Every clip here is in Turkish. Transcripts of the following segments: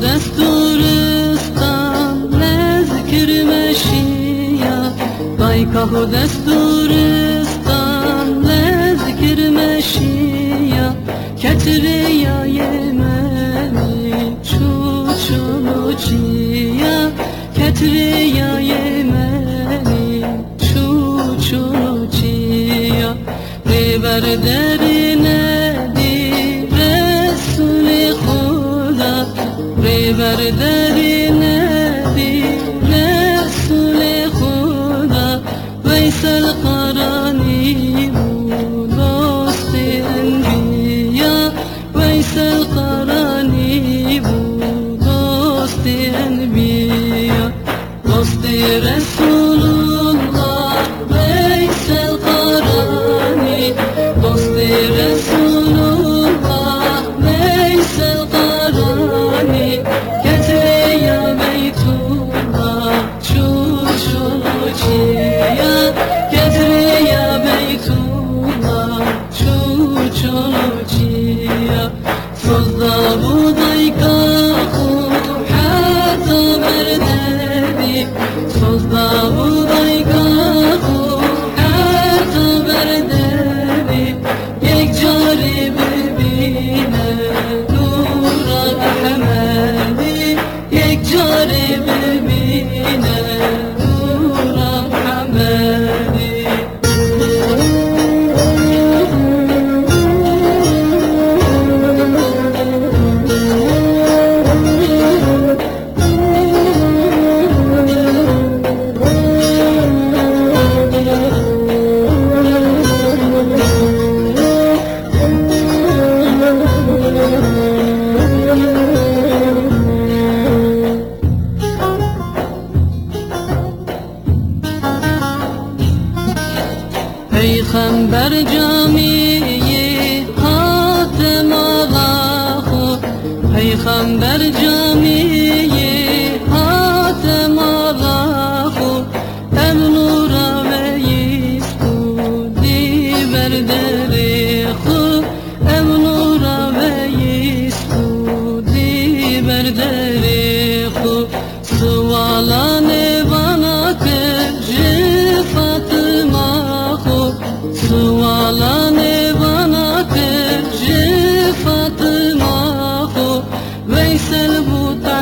پایگاه و دستورستان لذکر مشیا پایگاه و دستورستان لذکر مشیا کتری یا یمنی چوچونو چیا کتری یا یمنی چوچونو چیا ریبر بر درینه Allahu Peygamber camiyi hatem Allahu. Peygamber camiyi hatem Allahu. Ev nura ve yiskudi berderihu Ev nura ve yiskudi berderihu Sualane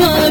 Joy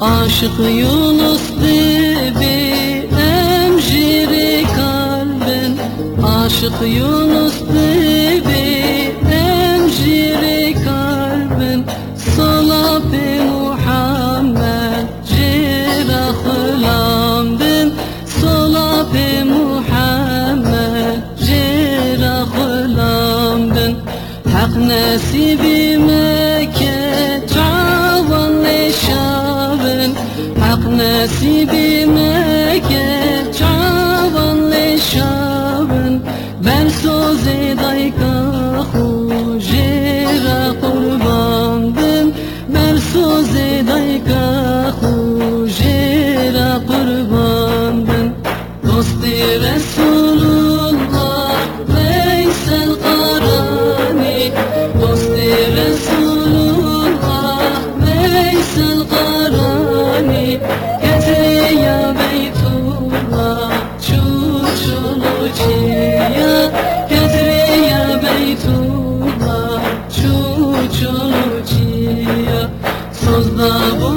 Aşık Yunus gibi emjiri kalbin Aşık Yunus gibi emjiri kalbin Salab-ı Muhammed cirahlandın Salab-ı Muhammed cirahlandın Hak nasibi Hak nasibi Sultan Abu